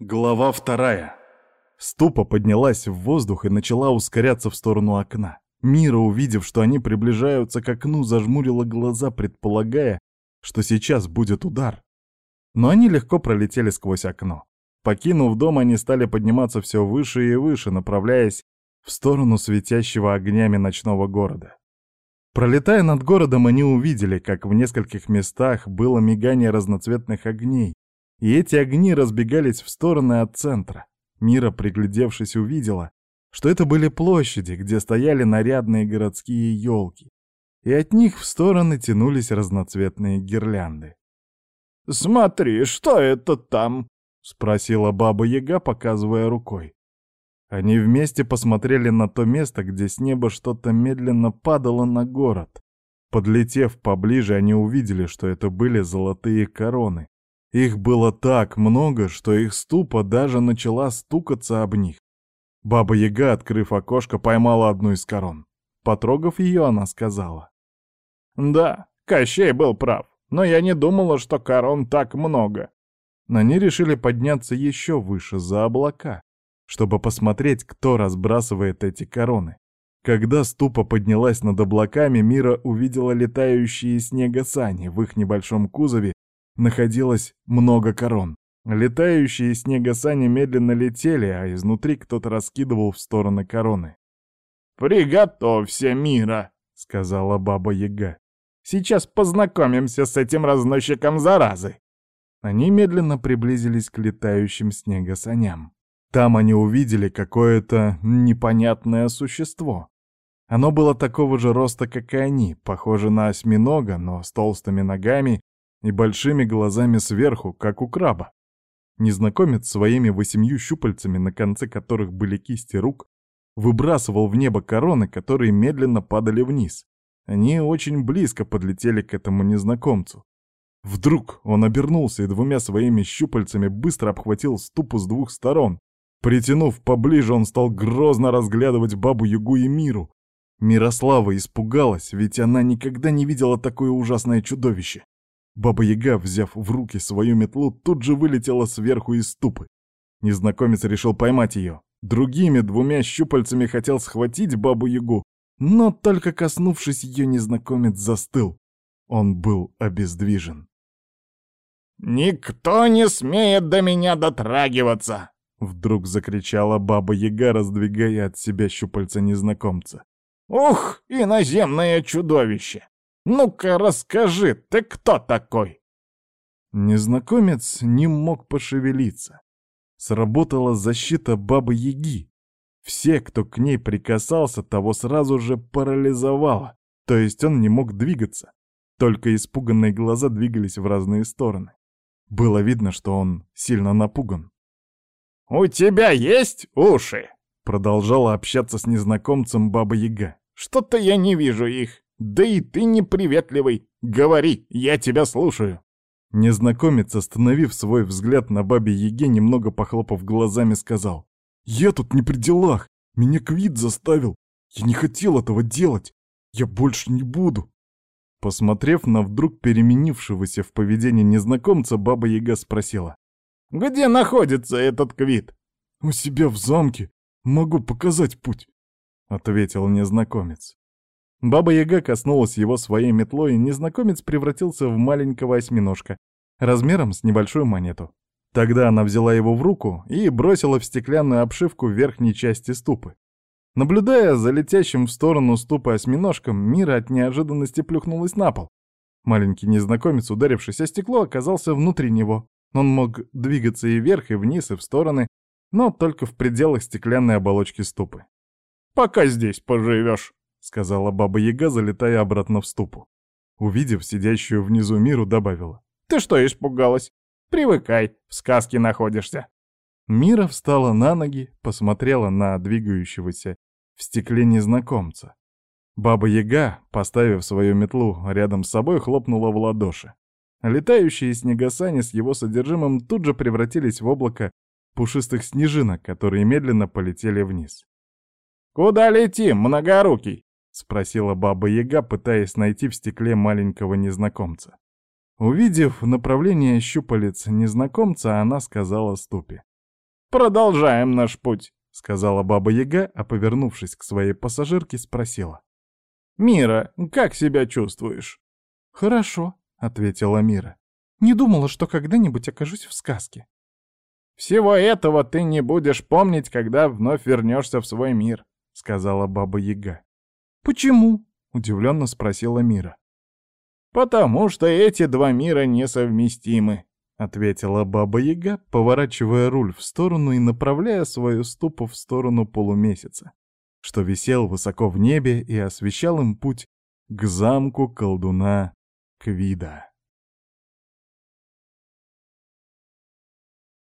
Глава вторая. Ступа поднялась в воздух и начала ускоряться в сторону окна. Мира, увидев, что они приближаются к окну, зажмурила глаза, предполагая, что сейчас будет удар. Но они легко пролетели сквозь окно. Покинув дом, они стали подниматься все выше и выше, направляясь в сторону светящего огнями ночного города. Пролетая над городом, они увидели, как в нескольких местах было мигание разноцветных огней, и эти огни разбегались в стороны от центра. Мира, приглядевшись, увидела, что это были площади, где стояли нарядные городские елки, и от них в стороны тянулись разноцветные гирлянды. «Смотри, что это там?» — спросила Баба-Яга, показывая рукой. Они вместе посмотрели на то место, где с неба что-то медленно падало на город. Подлетев поближе, они увидели, что это были золотые короны, их было так много, что их ступа даже начала стукаться об них. Баба-яга, открыв окошко, поймала одну из корон. Потрогав ее, она сказала. «Да, Кощей был прав, но я не думала, что корон так много». Они решили подняться еще выше, за облака, чтобы посмотреть, кто разбрасывает эти короны. Когда ступа поднялась над облаками, Мира увидела летающие снегосани в их небольшом кузове находилось много корон. Летающие снегосани медленно летели, а изнутри кто-то раскидывал в стороны короны. «Приготовься, Мира!» — сказала Баба Яга. «Сейчас познакомимся с этим разносчиком заразы!» Они медленно приблизились к летающим снегосаням. Там они увидели какое-то непонятное существо. Оно было такого же роста, как и они, похоже на осьминога, но с толстыми ногами и большими глазами сверху, как у краба. Незнакомец своими восемью щупальцами, на конце которых были кисти рук, выбрасывал в небо короны, которые медленно падали вниз. Они очень близко подлетели к этому незнакомцу. Вдруг он обернулся и двумя своими щупальцами быстро обхватил ступу с двух сторон. Притянув поближе, он стал грозно разглядывать бабу-ягу и миру. Мирослава испугалась, ведь она никогда не видела такое ужасное чудовище. Баба-яга, взяв в руки свою метлу, тут же вылетела сверху из ступы. Незнакомец решил поймать ее. Другими двумя щупальцами хотел схватить бабу-ягу, но только коснувшись ее, незнакомец застыл. Он был обездвижен. «Никто не смеет до меня дотрагиваться!» Вдруг закричала баба-яга, раздвигая от себя щупальца незнакомца. «Ух, иноземное чудовище! Ну-ка расскажи, ты кто такой?» Незнакомец не мог пошевелиться. Сработала защита Бабы-Яги. Все, кто к ней прикасался, того сразу же парализовало, то есть он не мог двигаться. Только испуганные глаза двигались в разные стороны. Было видно, что он сильно напуган. «У тебя есть уши?» Продолжала общаться с незнакомцем Баба-Яга. «Что-то я не вижу их. Да и ты неприветливый. Говори, я тебя слушаю. Незнакомец, остановив свой взгляд на бабе Еге, немного похлопав глазами, сказал. «Я тут не при делах. Меня Квит заставил. Я не хотел этого делать. Я больше не буду». Посмотрев на вдруг переменившегося в поведении незнакомца, баба Яга спросила. «Где находится этот Квит?» «У себя в замке. Могу показать путь», — ответил незнакомец. Баба-яга коснулась его своей метлой, и незнакомец превратился в маленького осьминожка, размером с небольшую монету. Тогда она взяла его в руку и бросила в стеклянную обшивку верхней части ступы. Наблюдая за летящим в сторону ступы осьминожком, Мира от неожиданности плюхнулась на пол. Маленький незнакомец, ударившись о стекло, оказался внутри него. Он мог двигаться и вверх, и вниз, и в стороны, но только в пределах стеклянной оболочки ступы. «Пока здесь поживешь», — сказала Баба-Яга, залетая обратно в ступу. Увидев сидящую внизу миру, добавила. «Ты что, испугалась? Привыкай, в сказке находишься». Мира встала на ноги, посмотрела на двигающегося в стекле незнакомца. Баба-Яга, поставив свою метлу рядом с собой, хлопнула в ладоши. Летающие снегосани с его содержимым тут же превратились в облако пушистых снежинок, которые медленно полетели вниз. «Куда летим, многорукий?» — спросила Баба-Яга, пытаясь найти в стекле маленького незнакомца. Увидев направление щупалец незнакомца, она сказала Ступе. продолжаем наш путь», — сказала Баба-Яга, а, повернувшись к своей пассажирке, спросила. «Мира, как себя чувствуешь?» «Хорошо», — ответила Мира. «Не думала, что когда-нибудь окажусь в сказке». «Всего этого ты не будешь помнить, когда вновь вернешься в свой мир», — сказала Баба-Яга. «Почему?» — удивленно спросила Мира. «Потому что эти два мира несовместимы», — ответила Баба-Яга, поворачивая руль в сторону и направляя свою ступу в сторону полумесяца, что висел высоко в небе и освещал им путь к замку колдуна Квида.